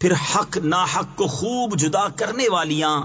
پھر حق ناحق کو خوب جدا کرنے والیاں